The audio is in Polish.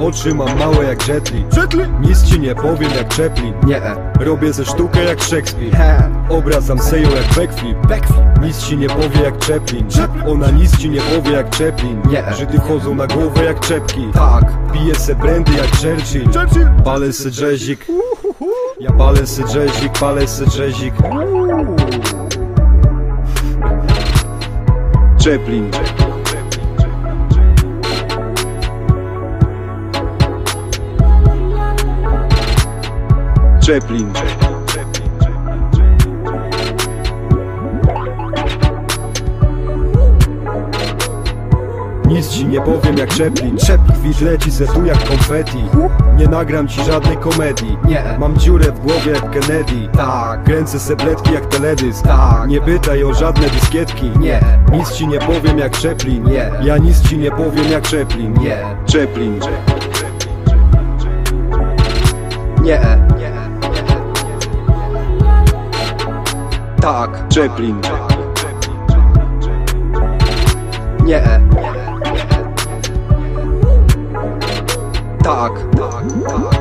Oczy mam małe jak Jetli. Jetli? Nic ci nie powiem jak Chaplin. Nie Robię ze sztukę jak Shakespeare. He. Obracam seją jak backflip. Backflip. Nic ci nie powie jak Chaplin. Ona nic ci nie powie jak Chaplin. Nie. Żydy chodzą na głowę jak czepki. Tak. Piję se brandy jak Churchill. Churchill? Palę se jazzik Ja palę se jazzik, palę se jazzik Chaplin Chaplin Nic ci nie powiem jak Chaplin Chaplin. Kwit leci se tu jak konfetti Nie nagram ci żadnej komedii Nie. Mam dziurę w głowie jak Kennedy Tak Kręcę sebletki jak teledysk Tak. Nie pytaj o żadne dyskietki Nie. Nic ci nie powiem jak Chaplin Nie. Ja nic ci nie powiem jak Chaplin Nie. Chaplin Nie Nie Tak. Chaplin Nie. Tak. Tak. Tak